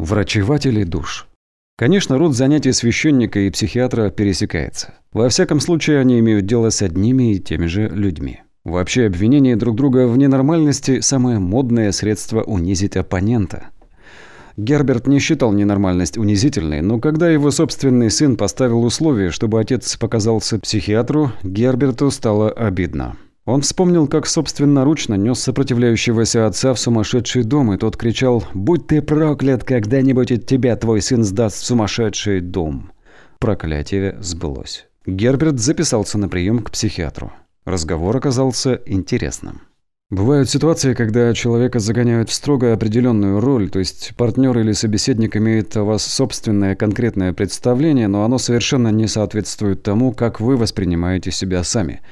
Врачеватели душ. Конечно, род занятий священника и психиатра пересекается. Во всяком случае, они имеют дело с одними и теми же людьми. Вообще, обвинение друг друга в ненормальности – самое модное средство унизить оппонента. Герберт не считал ненормальность унизительной, но когда его собственный сын поставил условие, чтобы отец показался психиатру, Герберту стало обидно. Он вспомнил, как собственноручно нес сопротивляющегося отца в сумасшедший дом, и тот кричал «Будь ты проклят, когда-нибудь от тебя твой сын сдаст в сумасшедший дом». Проклятие сбылось. Герберт записался на прием к психиатру. Разговор оказался интересным. Бывают ситуации, когда человека загоняют в строго определенную роль, то есть партнер или собеседник имеет о вас собственное конкретное представление, но оно совершенно не соответствует тому, как вы воспринимаете себя сами –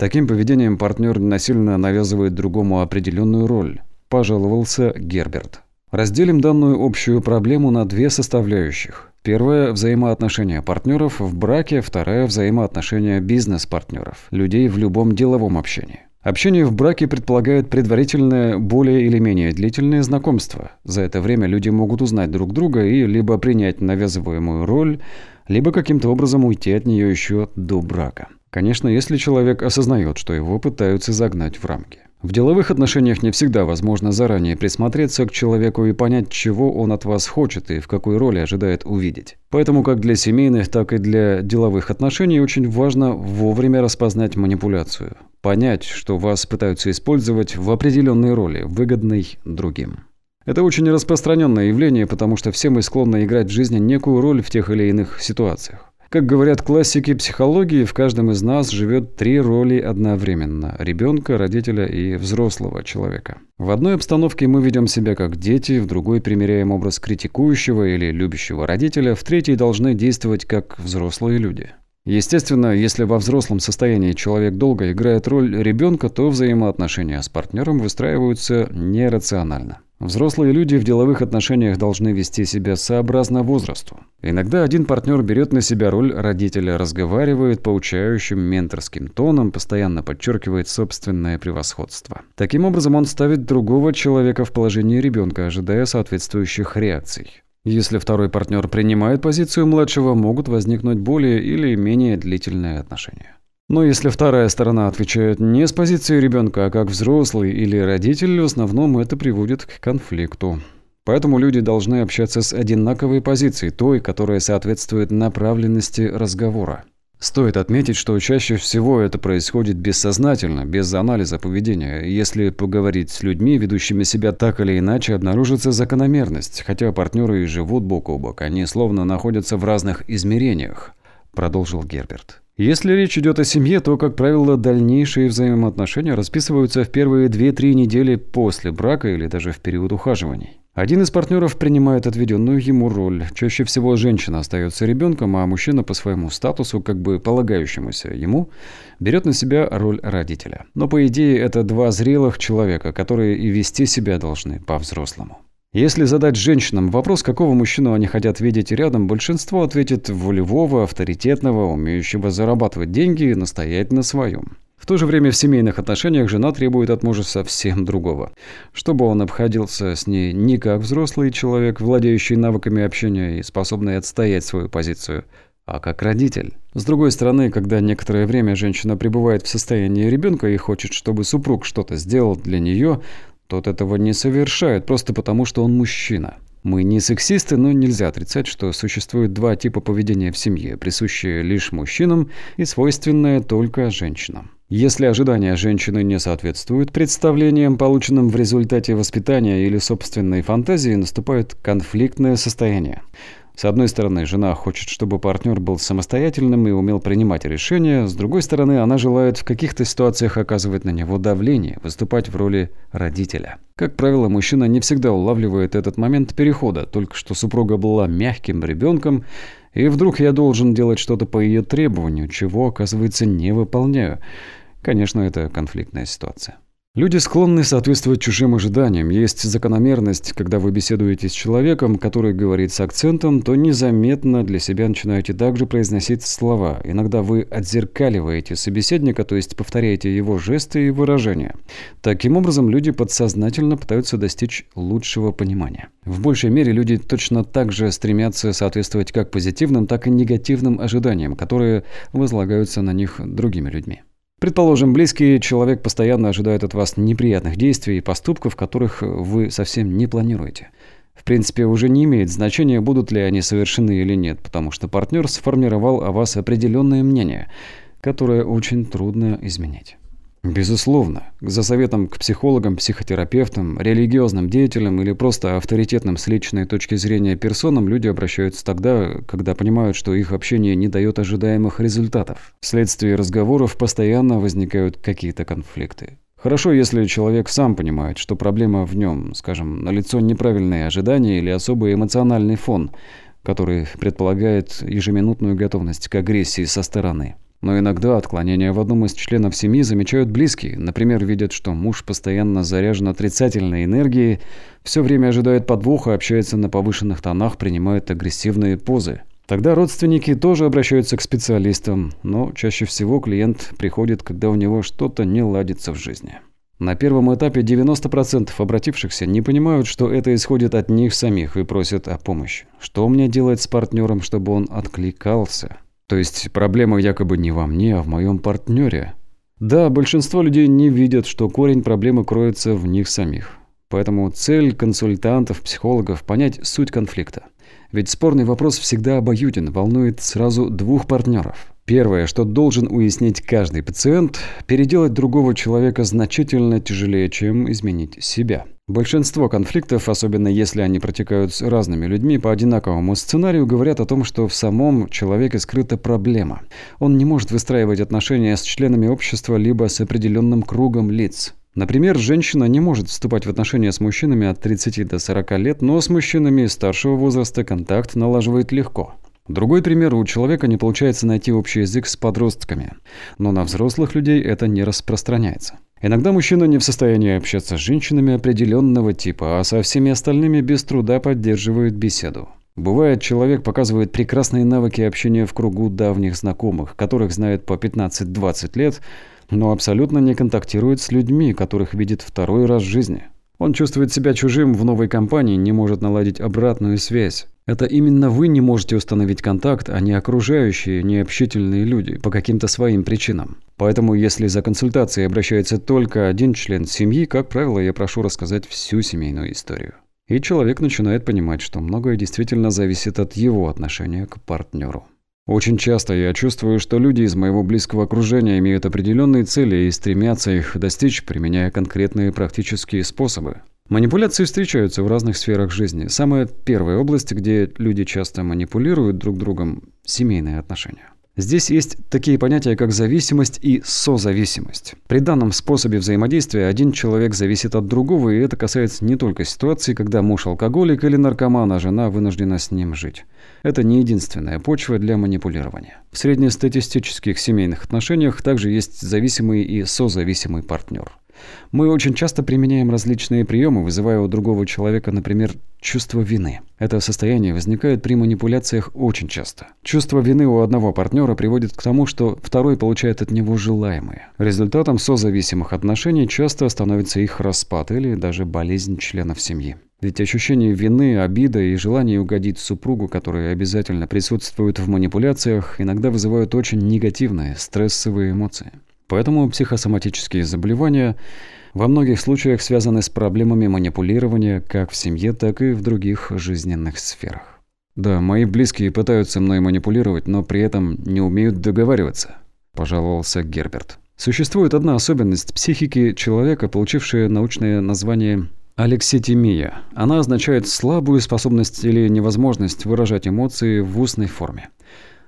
Таким поведением партнер насильно навязывает другому определенную роль, пожаловался Герберт. Разделим данную общую проблему на две составляющих. Первая – взаимоотношения партнеров в браке, вторая – взаимоотношения бизнес-партнеров, людей в любом деловом общении. Общение в браке предполагает предварительное, более или менее длительное знакомство. За это время люди могут узнать друг друга и либо принять навязываемую роль, либо каким-то образом уйти от нее еще до брака. Конечно, если человек осознает, что его пытаются загнать в рамки. В деловых отношениях не всегда возможно заранее присмотреться к человеку и понять, чего он от вас хочет и в какой роли ожидает увидеть. Поэтому как для семейных, так и для деловых отношений очень важно вовремя распознать манипуляцию. Понять, что вас пытаются использовать в определенной роли, выгодной другим. Это очень распространенное явление, потому что все мы склонны играть в жизни некую роль в тех или иных ситуациях. Как говорят классики психологии, в каждом из нас живет три роли одновременно – ребенка, родителя и взрослого человека. В одной обстановке мы ведем себя как дети, в другой примеряем образ критикующего или любящего родителя, в третьей должны действовать как взрослые люди. Естественно, если во взрослом состоянии человек долго играет роль ребенка, то взаимоотношения с партнером выстраиваются нерационально. Взрослые люди в деловых отношениях должны вести себя сообразно возрасту. Иногда один партнер берет на себя роль родителя, разговаривает поучающим менторским тоном, постоянно подчеркивает собственное превосходство. Таким образом, он ставит другого человека в положение ребенка, ожидая соответствующих реакций. Если второй партнер принимает позицию младшего, могут возникнуть более или менее длительные отношения. Но если вторая сторона отвечает не с позиции ребенка, а как взрослый или родитель, в основном это приводит к конфликту. Поэтому люди должны общаться с одинаковой позицией, той, которая соответствует направленности разговора. Стоит отметить, что чаще всего это происходит бессознательно, без анализа поведения. Если поговорить с людьми, ведущими себя так или иначе, обнаружится закономерность. Хотя партнеры и живут бок о бок, они словно находятся в разных измерениях, продолжил Герберт. Если речь идет о семье, то, как правило, дальнейшие взаимоотношения расписываются в первые 2-3 недели после брака или даже в период ухаживаний. Один из партнеров принимает отведенную ему роль. Чаще всего женщина остается ребенком, а мужчина по своему статусу, как бы полагающемуся ему, берет на себя роль родителя. Но по идее это два зрелых человека, которые и вести себя должны по-взрослому. Если задать женщинам вопрос, какого мужчину они хотят видеть рядом, большинство ответит волевого, авторитетного, умеющего зарабатывать деньги и настоять на своем. В то же время в семейных отношениях жена требует от мужа совсем другого. Чтобы он обходился с ней не как взрослый человек, владеющий навыками общения и способный отстоять свою позицию, а как родитель. С другой стороны, когда некоторое время женщина пребывает в состоянии ребенка и хочет, чтобы супруг что-то сделал для нее, тот этого не совершает, просто потому что он мужчина. Мы не сексисты, но нельзя отрицать, что существует два типа поведения в семье, присущие лишь мужчинам и свойственное только женщинам. Если ожидания женщины не соответствуют представлениям, полученным в результате воспитания или собственной фантазии, наступает конфликтное состояние. С одной стороны, жена хочет, чтобы партнер был самостоятельным и умел принимать решения, с другой стороны, она желает в каких-то ситуациях оказывать на него давление, выступать в роли родителя. Как правило, мужчина не всегда улавливает этот момент перехода, только что супруга была мягким ребенком, и вдруг я должен делать что-то по ее требованию, чего, оказывается, не выполняю. Конечно, это конфликтная ситуация. Люди склонны соответствовать чужим ожиданиям. Есть закономерность, когда вы беседуете с человеком, который говорит с акцентом, то незаметно для себя начинаете также произносить слова. Иногда вы отзеркаливаете собеседника, то есть повторяете его жесты и выражения. Таким образом, люди подсознательно пытаются достичь лучшего понимания. В большей мере люди точно так же стремятся соответствовать как позитивным, так и негативным ожиданиям, которые возлагаются на них другими людьми. Предположим, близкий человек постоянно ожидает от вас неприятных действий и поступков, которых вы совсем не планируете. В принципе, уже не имеет значения, будут ли они совершены или нет, потому что партнер сформировал о вас определенное мнение, которое очень трудно изменить. Безусловно, за советом к психологам, психотерапевтам, религиозным деятелям или просто авторитетным с личной точки зрения персонам люди обращаются тогда, когда понимают, что их общение не дает ожидаемых результатов. Вследствие разговоров постоянно возникают какие-то конфликты. Хорошо, если человек сам понимает, что проблема в нем, скажем, налицо неправильные ожидания или особый эмоциональный фон, который предполагает ежеминутную готовность к агрессии со стороны. Но иногда отклонения в одном из членов семьи замечают близкие. Например, видят, что муж постоянно заряжен отрицательной энергией, все время ожидает подвоха, общается на повышенных тонах, принимает агрессивные позы. Тогда родственники тоже обращаются к специалистам, но чаще всего клиент приходит, когда у него что-то не ладится в жизни. На первом этапе 90% обратившихся не понимают, что это исходит от них самих и просят о помощи. Что мне делать с партнером, чтобы он откликался? То есть проблема якобы не во мне, а в моем партнере. Да, большинство людей не видят, что корень проблемы кроется в них самих. Поэтому цель консультантов, психологов – понять суть конфликта. Ведь спорный вопрос всегда обоюден, волнует сразу двух партнеров. Первое, что должен уяснить каждый пациент – переделать другого человека значительно тяжелее, чем изменить себя. Большинство конфликтов, особенно если они протекают с разными людьми по одинаковому сценарию, говорят о том, что в самом человеке скрыта проблема. Он не может выстраивать отношения с членами общества либо с определенным кругом лиц. Например, женщина не может вступать в отношения с мужчинами от 30 до 40 лет, но с мужчинами старшего возраста контакт налаживает легко. Другой пример, у человека не получается найти общий язык с подростками, но на взрослых людей это не распространяется. Иногда мужчина не в состоянии общаться с женщинами определенного типа, а со всеми остальными без труда поддерживает беседу. Бывает, человек показывает прекрасные навыки общения в кругу давних знакомых, которых знает по 15-20 лет, но абсолютно не контактирует с людьми, которых видит второй раз в жизни. Он чувствует себя чужим в новой компании, не может наладить обратную связь. Это именно вы не можете установить контакт, а не окружающие, необщительные люди, по каким-то своим причинам. Поэтому, если за консультацией обращается только один член семьи, как правило, я прошу рассказать всю семейную историю. И человек начинает понимать, что многое действительно зависит от его отношения к партнеру. Очень часто я чувствую, что люди из моего близкого окружения имеют определенные цели и стремятся их достичь, применяя конкретные практические способы. Манипуляции встречаются в разных сферах жизни. Самая первая область, где люди часто манипулируют друг другом – семейные отношения. Здесь есть такие понятия, как зависимость и созависимость. При данном способе взаимодействия один человек зависит от другого, и это касается не только ситуации, когда муж алкоголик или наркоман, а жена вынуждена с ним жить. Это не единственная почва для манипулирования. В среднестатистических семейных отношениях также есть зависимый и созависимый партнер. Мы очень часто применяем различные приемы, вызывая у другого человека, например, чувство вины. Это состояние возникает при манипуляциях очень часто. Чувство вины у одного партнера приводит к тому, что второй получает от него желаемое. Результатом созависимых отношений часто становится их распад или даже болезнь членов семьи. Ведь ощущение вины, обида и желание угодить супругу, которые обязательно присутствуют в манипуляциях, иногда вызывают очень негативные, стрессовые эмоции. Поэтому психосоматические заболевания во многих случаях связаны с проблемами манипулирования как в семье, так и в других жизненных сферах. Да, мои близкие пытаются мной манипулировать, но при этом не умеют договариваться, пожаловался Герберт. Существует одна особенность психики человека, получившая научное название алекситимия. Она означает слабую способность или невозможность выражать эмоции в устной форме.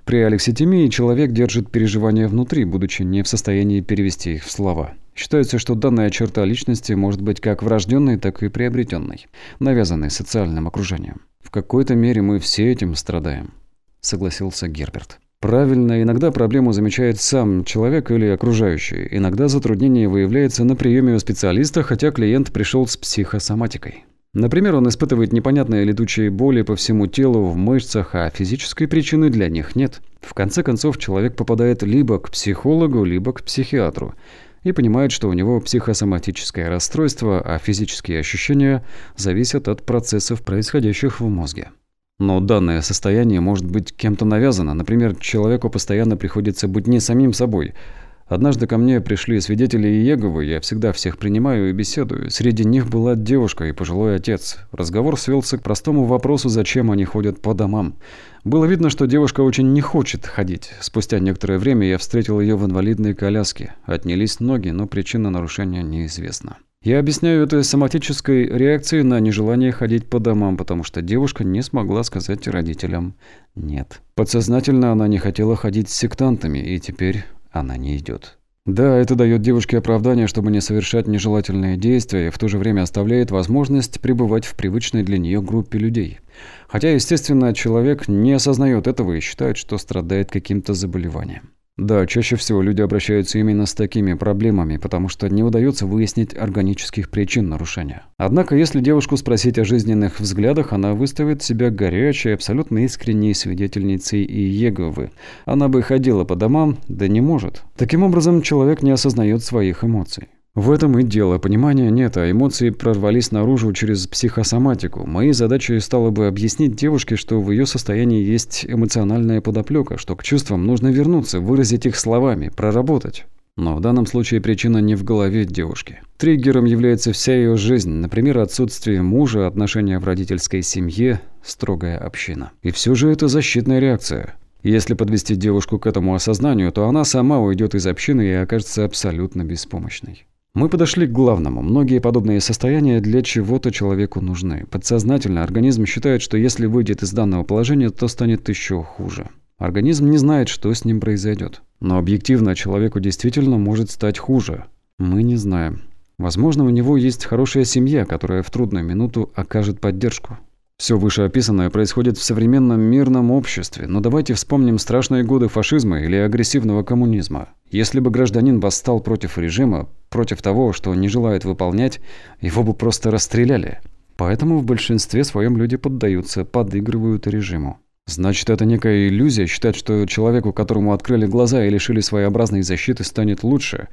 При алекситимии человек держит переживания внутри, будучи не в состоянии перевести их в слова. Считается, что данная черта личности может быть как врожденной, так и приобретенной, навязанной социальным окружением. В какой-то мере мы все этим страдаем, согласился Герберт. Правильно, иногда проблему замечает сам человек или окружающие. Иногда затруднение выявляется на приеме у специалиста, хотя клиент пришел с психосоматикой. Например, он испытывает непонятные летучие боли по всему телу, в мышцах, а физической причины для них нет. В конце концов, человек попадает либо к психологу, либо к психиатру и понимает, что у него психосоматическое расстройство, а физические ощущения зависят от процессов, происходящих в мозге. Но данное состояние может быть кем-то навязано. Например, человеку постоянно приходится быть не самим собой – Однажды ко мне пришли свидетели Иеговы, я всегда всех принимаю и беседую. Среди них была девушка и пожилой отец. Разговор свелся к простому вопросу, зачем они ходят по домам. Было видно, что девушка очень не хочет ходить. Спустя некоторое время я встретил ее в инвалидной коляске. Отнялись ноги, но причина нарушения неизвестна. Я объясняю это соматической реакцией на нежелание ходить по домам, потому что девушка не смогла сказать родителям «нет». Подсознательно она не хотела ходить с сектантами, и теперь она не идет. Да, это дает девушке оправдание, чтобы не совершать нежелательные действия, и в то же время оставляет возможность пребывать в привычной для нее группе людей. Хотя, естественно, человек не осознает этого и считает, что страдает каким-то заболеванием. Да, чаще всего люди обращаются именно с такими проблемами, потому что не удается выяснить органических причин нарушения. Однако, если девушку спросить о жизненных взглядах, она выставит себя горячей, абсолютно искренней свидетельницей Еговы. Она бы ходила по домам, да не может. Таким образом, человек не осознает своих эмоций. В этом и дело. Понимания нет, а эмоции прорвались наружу через психосоматику. Моей задачей стало бы объяснить девушке, что в ее состоянии есть эмоциональная подоплека, что к чувствам нужно вернуться, выразить их словами, проработать. Но в данном случае причина не в голове девушки. Триггером является вся ее жизнь, например, отсутствие мужа, отношения в родительской семье, строгая община. И все же это защитная реакция. Если подвести девушку к этому осознанию, то она сама уйдет из общины и окажется абсолютно беспомощной. Мы подошли к главному. Многие подобные состояния для чего-то человеку нужны. Подсознательно организм считает, что если выйдет из данного положения, то станет еще хуже. Организм не знает, что с ним произойдет. Но объективно человеку действительно может стать хуже. Мы не знаем. Возможно, у него есть хорошая семья, которая в трудную минуту окажет поддержку. Все вышеописанное происходит в современном мирном обществе, но давайте вспомним страшные годы фашизма или агрессивного коммунизма. Если бы гражданин восстал против режима, против того, что он не желает выполнять, его бы просто расстреляли. Поэтому в большинстве своем люди поддаются, подыгрывают режиму. Значит, это некая иллюзия считать, что человеку, которому открыли глаза и лишили своеобразной защиты, станет лучше.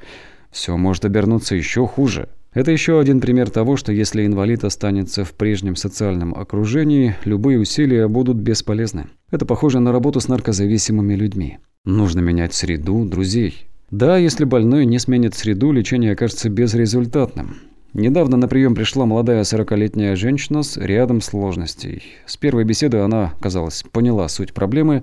Все может обернуться еще хуже. Это еще один пример того, что если инвалид останется в прежнем социальном окружении, любые усилия будут бесполезны. Это похоже на работу с наркозависимыми людьми. Нужно менять среду, друзей. Да, если больной не сменит среду, лечение окажется безрезультатным. Недавно на прием пришла молодая 40-летняя женщина с рядом сложностей. С первой беседы она, казалось, поняла суть проблемы,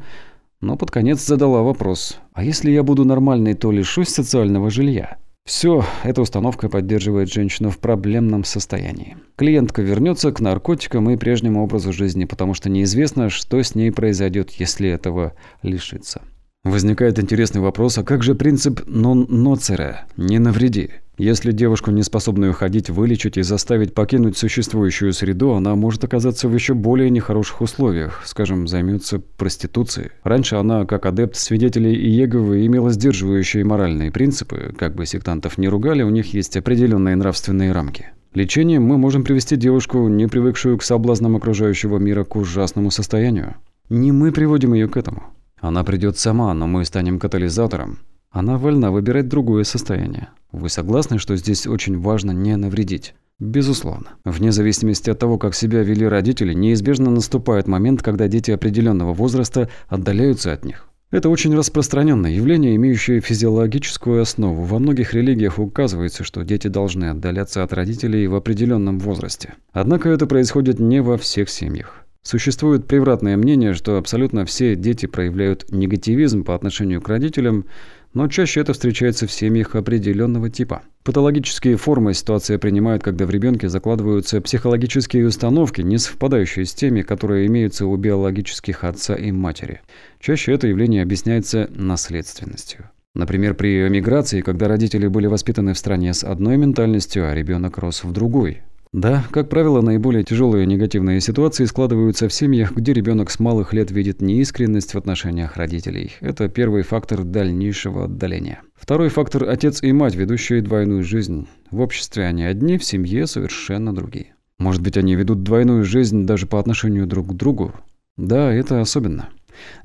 но под конец задала вопрос. «А если я буду нормальной, то лишусь социального жилья?» Все, эта установка поддерживает женщину в проблемном состоянии. Клиентка вернется к наркотикам и прежнему образу жизни, потому что неизвестно, что с ней произойдет, если этого лишится. Возникает интересный вопрос, а как же принцип «non nocere» – «не навреди»? Если девушку, не способную ходить, вылечить и заставить покинуть существующую среду, она может оказаться в еще более нехороших условиях, скажем, займется проституцией. Раньше она, как адепт свидетелей Иеговы, имела сдерживающие моральные принципы, как бы сектантов не ругали, у них есть определенные нравственные рамки. Лечением мы можем привести девушку, не привыкшую к соблазнам окружающего мира, к ужасному состоянию. Не мы приводим ее к этому. Она придет сама, но мы станем катализатором. Она вольна выбирать другое состояние. Вы согласны, что здесь очень важно не навредить? Безусловно. Вне зависимости от того, как себя вели родители, неизбежно наступает момент, когда дети определенного возраста отдаляются от них. Это очень распространенное явление, имеющее физиологическую основу. Во многих религиях указывается, что дети должны отдаляться от родителей в определенном возрасте. Однако это происходит не во всех семьях. Существует превратное мнение, что абсолютно все дети проявляют негативизм по отношению к родителям, но чаще это встречается в семьях определенного типа. Патологические формы ситуация принимают, когда в ребенке закладываются психологические установки, не совпадающие с теми, которые имеются у биологических отца и матери. Чаще это явление объясняется наследственностью. Например, при эмиграции, когда родители были воспитаны в стране с одной ментальностью, а ребенок рос в другой. Да, как правило, наиболее тяжелые негативные ситуации складываются в семьях, где ребенок с малых лет видит неискренность в отношениях родителей. Это первый фактор дальнейшего отдаления. Второй фактор – отец и мать, ведущие двойную жизнь. В обществе они одни, в семье совершенно другие. Может быть, они ведут двойную жизнь даже по отношению друг к другу? Да, это особенно.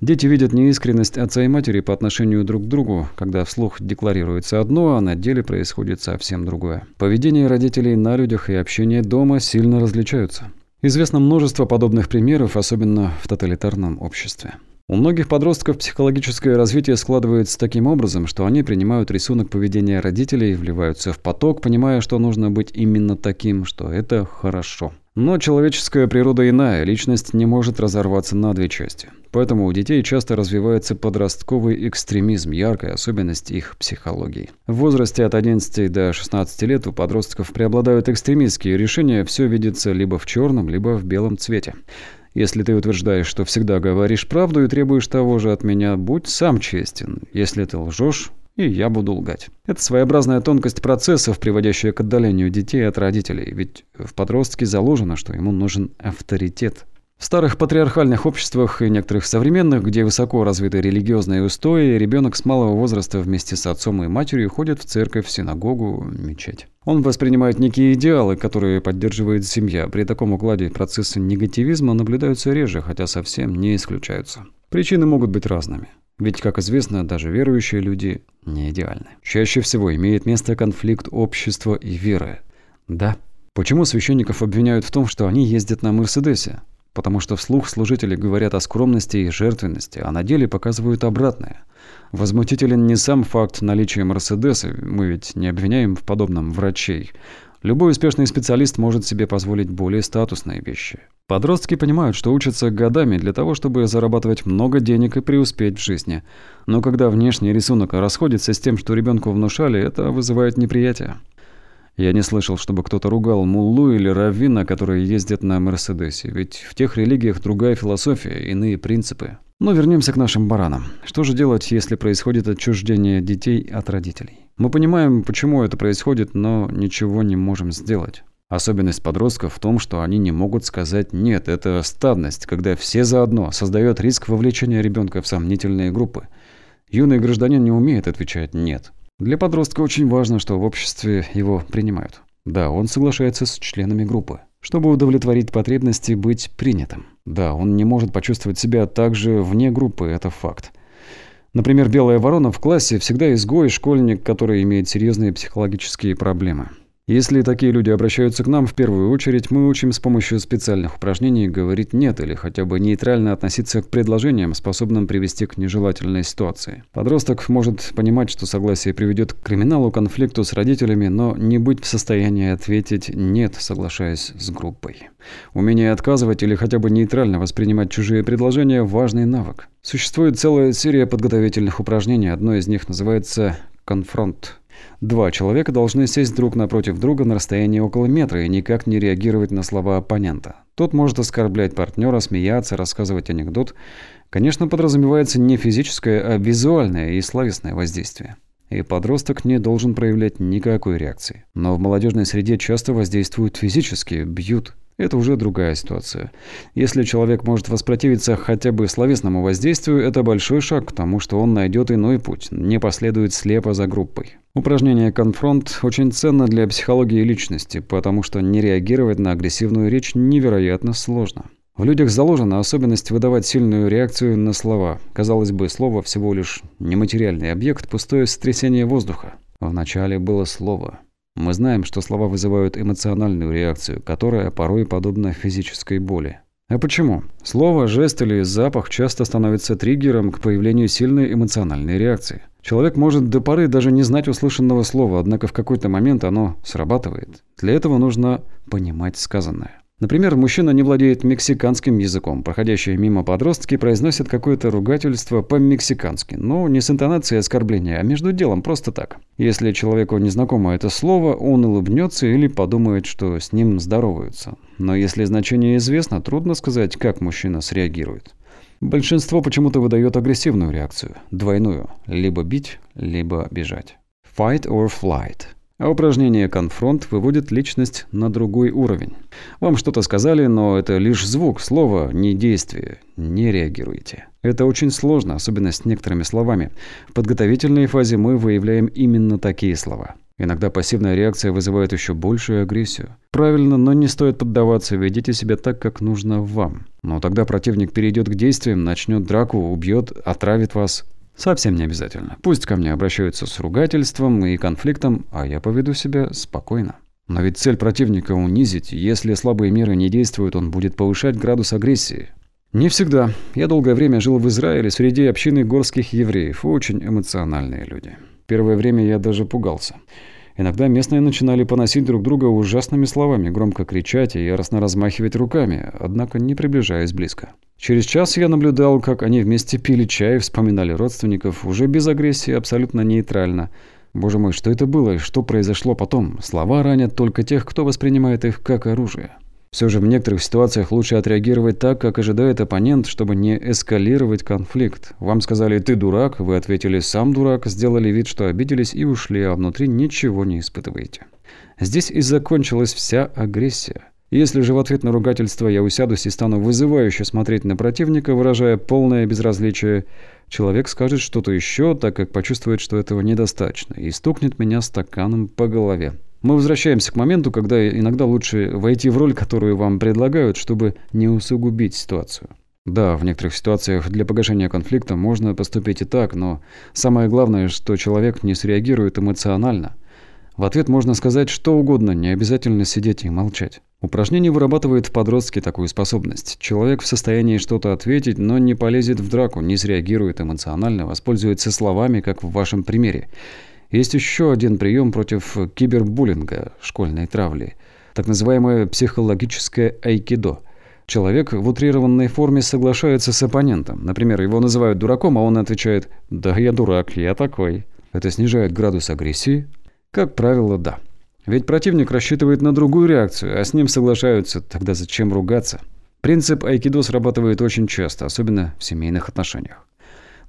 Дети видят неискренность отца и матери по отношению друг к другу, когда вслух декларируется одно, а на деле происходит совсем другое. Поведение родителей на людях и общение дома сильно различаются. Известно множество подобных примеров, особенно в тоталитарном обществе. У многих подростков психологическое развитие складывается таким образом, что они принимают рисунок поведения родителей, вливаются в поток, понимая, что нужно быть именно таким, что это хорошо. Но человеческая природа иная, личность не может разорваться на две части. Поэтому у детей часто развивается подростковый экстремизм, яркая особенность их психологии. В возрасте от 11 до 16 лет у подростков преобладают экстремистские решения, все видится либо в черном, либо в белом цвете. Если ты утверждаешь, что всегда говоришь правду и требуешь того же от меня, будь сам честен. Если ты лжешь, и я буду лгать. Это своеобразная тонкость процессов, приводящая к отдалению детей от родителей, ведь в подростке заложено, что ему нужен авторитет. В старых патриархальных обществах и некоторых современных, где высоко развиты религиозные устои, ребенок с малого возраста вместе с отцом и матерью ходит в церковь, синагогу, мечеть. Он воспринимает некие идеалы, которые поддерживает семья. При таком укладе процессы негативизма наблюдаются реже, хотя совсем не исключаются. Причины могут быть разными. Ведь, как известно, даже верующие люди не идеальны. Чаще всего имеет место конфликт общества и веры. Да. Почему священников обвиняют в том, что они ездят на Мерседесе? Потому что вслух служители говорят о скромности и жертвенности, а на деле показывают обратное. Возмутителен не сам факт наличия Мерседеса, мы ведь не обвиняем в подобном врачей. Любой успешный специалист может себе позволить более статусные вещи. Подростки понимают, что учатся годами для того, чтобы зарабатывать много денег и преуспеть в жизни. Но когда внешний рисунок расходится с тем, что ребенку внушали, это вызывает неприятие. Я не слышал, чтобы кто-то ругал муллу или раввина, которые ездят на Мерседесе, ведь в тех религиях другая философия, иные принципы. Но вернемся к нашим баранам. Что же делать, если происходит отчуждение детей от родителей? Мы понимаем, почему это происходит, но ничего не можем сделать. Особенность подростков в том, что они не могут сказать «нет». Это стадность, когда все заодно создает риск вовлечения ребенка в сомнительные группы. Юный гражданин не умеет отвечать «нет». Для подростка очень важно, что в обществе его принимают. Да, он соглашается с членами группы, чтобы удовлетворить потребности быть принятым. Да, он не может почувствовать себя также вне группы, это факт. Например, белая ворона в классе всегда изгой, школьник, который имеет серьезные психологические проблемы. Если такие люди обращаются к нам, в первую очередь мы учим с помощью специальных упражнений говорить «нет» или хотя бы нейтрально относиться к предложениям, способным привести к нежелательной ситуации. Подросток может понимать, что согласие приведет к криминалу, конфликту с родителями, но не быть в состоянии ответить «нет», соглашаясь с группой. Умение отказывать или хотя бы нейтрально воспринимать чужие предложения – важный навык. Существует целая серия подготовительных упражнений, одно из них называется «конфронт». Два человека должны сесть друг напротив друга на расстоянии около метра и никак не реагировать на слова оппонента. Тот может оскорблять партнера, смеяться, рассказывать анекдот. Конечно, подразумевается не физическое, а визуальное и словесное воздействие. И подросток не должен проявлять никакой реакции. Но в молодежной среде часто воздействуют физически, бьют, это уже другая ситуация. Если человек может воспротивиться хотя бы словесному воздействию, это большой шаг к тому, что он найдет иной путь, не последует слепо за группой. Упражнение «Конфронт» очень ценно для психологии личности, потому что не реагировать на агрессивную речь невероятно сложно. В людях заложена особенность выдавать сильную реакцию на слова. Казалось бы, слово всего лишь нематериальный объект, пустое сотрясение воздуха. Вначале было слово. Мы знаем, что слова вызывают эмоциональную реакцию, которая порой подобна физической боли. А почему? Слово, жест или запах часто становится триггером к появлению сильной эмоциональной реакции. Человек может до поры даже не знать услышанного слова, однако в какой-то момент оно срабатывает. Для этого нужно понимать сказанное. Например, мужчина не владеет мексиканским языком. Проходящие мимо подростки произносят какое-то ругательство по-мексикански, но не с интонацией оскорбления, а между делом, просто так. Если человеку незнакомо это слово, он улыбнется или подумает, что с ним здороваются. Но если значение известно, трудно сказать, как мужчина среагирует. Большинство почему-то выдает агрессивную реакцию, двойную – либо бить, либо бежать. Fight or flight – А упражнение «конфронт» выводит личность на другой уровень. Вам что-то сказали, но это лишь звук, слово, не действие. Не реагируйте. Это очень сложно, особенно с некоторыми словами. В подготовительной фазе мы выявляем именно такие слова. Иногда пассивная реакция вызывает еще большую агрессию. Правильно, но не стоит поддаваться, ведите себя так, как нужно вам. Но тогда противник перейдет к действиям, начнет драку, убьет, отравит вас. Совсем не обязательно. Пусть ко мне обращаются с ругательством и конфликтом, а я поведу себя спокойно. Но ведь цель противника унизить. Если слабые меры не действуют, он будет повышать градус агрессии. Не всегда. Я долгое время жил в Израиле среди общины горских евреев. Очень эмоциональные люди. Первое время я даже пугался. Иногда местные начинали поносить друг друга ужасными словами, громко кричать и яростно размахивать руками, однако не приближаясь близко. Через час я наблюдал, как они вместе пили чай, вспоминали родственников, уже без агрессии, абсолютно нейтрально. Боже мой, что это было и что произошло потом? Слова ранят только тех, кто воспринимает их как оружие. Все же в некоторых ситуациях лучше отреагировать так, как ожидает оппонент, чтобы не эскалировать конфликт. Вам сказали «ты дурак», вы ответили «сам дурак», сделали вид, что обиделись и ушли, а внутри ничего не испытываете. Здесь и закончилась вся агрессия. Если же в ответ на ругательство я усядусь и стану вызывающе смотреть на противника, выражая полное безразличие, человек скажет что-то еще, так как почувствует, что этого недостаточно, и стукнет меня стаканом по голове. Мы возвращаемся к моменту, когда иногда лучше войти в роль, которую вам предлагают, чтобы не усугубить ситуацию. Да, в некоторых ситуациях для погашения конфликта можно поступить и так, но самое главное, что человек не среагирует эмоционально. В ответ можно сказать что угодно, не обязательно сидеть и молчать. Упражнение вырабатывает в подростке такую способность. Человек в состоянии что-то ответить, но не полезет в драку, не среагирует эмоционально, воспользуется словами, как в вашем примере. Есть еще один прием против кибербуллинга, школьной травли. Так называемое психологическое айкидо. Человек в утрированной форме соглашается с оппонентом. Например, его называют дураком, а он отвечает «Да, я дурак, я такой». Это снижает градус агрессии? Как правило, да. Ведь противник рассчитывает на другую реакцию, а с ним соглашаются, тогда зачем ругаться? Принцип айкидо срабатывает очень часто, особенно в семейных отношениях.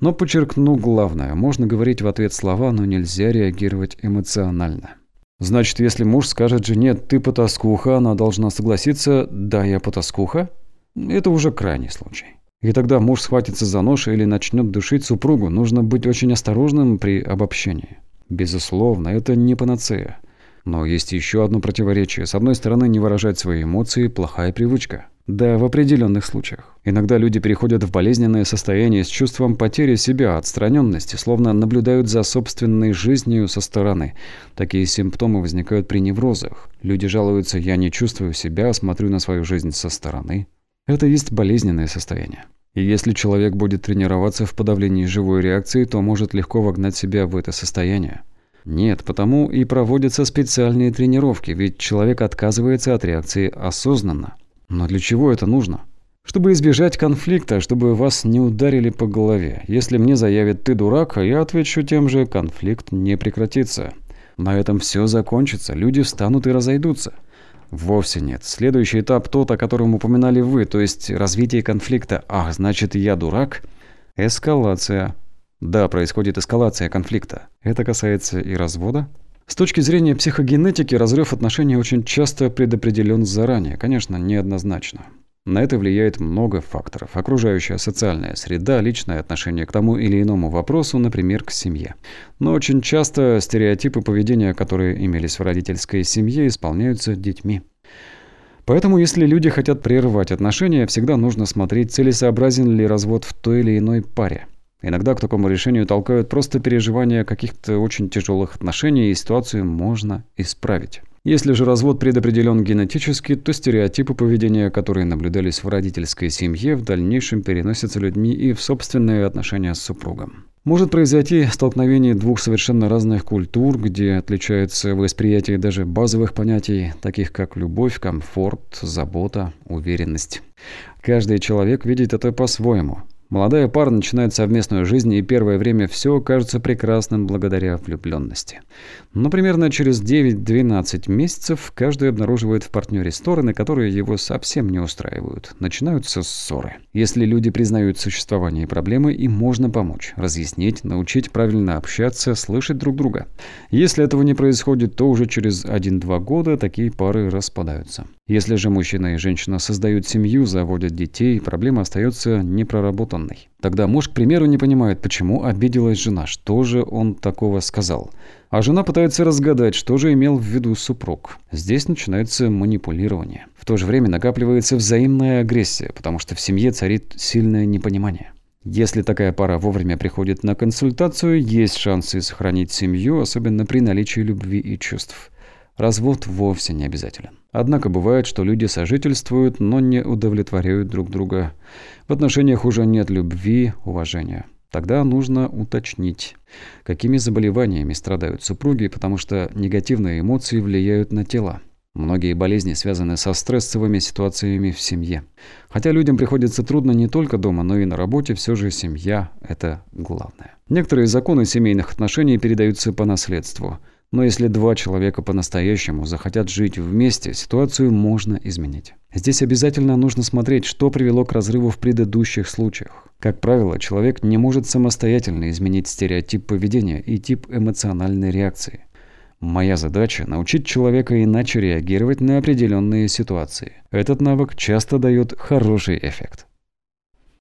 Но подчеркну главное. Можно говорить в ответ слова, но нельзя реагировать эмоционально. Значит, если муж скажет жене «ты потаскуха», она должна согласиться «да, я потаскуха»? Это уже крайний случай. И тогда муж схватится за нож или начнет душить супругу. Нужно быть очень осторожным при обобщении. Безусловно, это не панацея. Но есть еще одно противоречие. С одной стороны, не выражать свои эмоции – плохая привычка. Да, в определенных случаях. Иногда люди переходят в болезненное состояние с чувством потери себя, отстраненности, словно наблюдают за собственной жизнью со стороны. Такие симптомы возникают при неврозах. Люди жалуются «я не чувствую себя, смотрю на свою жизнь со стороны». Это есть болезненное состояние. И если человек будет тренироваться в подавлении живой реакции, то может легко вогнать себя в это состояние. Нет, потому и проводятся специальные тренировки, ведь человек отказывается от реакции осознанно. Но для чего это нужно? Чтобы избежать конфликта, чтобы вас не ударили по голове. Если мне заявят «ты дурак», а я отвечу тем же, конфликт не прекратится. На этом все закончится, люди встанут и разойдутся. Вовсе нет. Следующий этап тот, о котором упоминали вы, то есть развитие конфликта. Ах, значит, я дурак? Эскалация. Да, происходит эскалация конфликта. Это касается и развода? С точки зрения психогенетики, разрыв отношений очень часто предопределен заранее, конечно, неоднозначно. На это влияет много факторов. Окружающая социальная среда, личное отношение к тому или иному вопросу, например, к семье. Но очень часто стереотипы поведения, которые имелись в родительской семье, исполняются детьми. Поэтому, если люди хотят прервать отношения, всегда нужно смотреть, целесообразен ли развод в той или иной паре. Иногда к такому решению толкают просто переживания каких-то очень тяжелых отношений, и ситуацию можно исправить. Если же развод предопределен генетически, то стереотипы поведения, которые наблюдались в родительской семье, в дальнейшем переносятся людьми и в собственные отношения с супругом. Может произойти столкновение двух совершенно разных культур, где отличается восприятие даже базовых понятий, таких как любовь, комфорт, забота, уверенность. Каждый человек видит это по-своему. Молодая пара начинает совместную жизнь, и первое время все кажется прекрасным благодаря влюбленности. Но примерно через 9-12 месяцев каждый обнаруживает в партнере стороны, которые его совсем не устраивают. Начинаются ссоры. Если люди признают существование проблемы, им можно помочь, разъяснить, научить правильно общаться, слышать друг друга. Если этого не происходит, то уже через 1-2 года такие пары распадаются. Если же мужчина и женщина создают семью, заводят детей, проблема остается непроработанной. Тогда муж, к примеру, не понимает, почему обиделась жена, что же он такого сказал. А жена пытается разгадать, что же имел в виду супруг. Здесь начинается манипулирование. В то же время накапливается взаимная агрессия, потому что в семье царит сильное непонимание. Если такая пара вовремя приходит на консультацию, есть шансы сохранить семью, особенно при наличии любви и чувств. Развод вовсе не обязателен. Однако бывает, что люди сожительствуют, но не удовлетворяют друг друга. В отношениях уже нет любви, уважения. Тогда нужно уточнить, какими заболеваниями страдают супруги, потому что негативные эмоции влияют на тело. Многие болезни связаны со стрессовыми ситуациями в семье. Хотя людям приходится трудно не только дома, но и на работе, все же семья – это главное. Некоторые законы семейных отношений передаются по наследству – но если два человека по-настоящему захотят жить вместе, ситуацию можно изменить. Здесь обязательно нужно смотреть, что привело к разрыву в предыдущих случаях. Как правило, человек не может самостоятельно изменить стереотип поведения и тип эмоциональной реакции. Моя задача – научить человека иначе реагировать на определенные ситуации. Этот навык часто дает хороший эффект.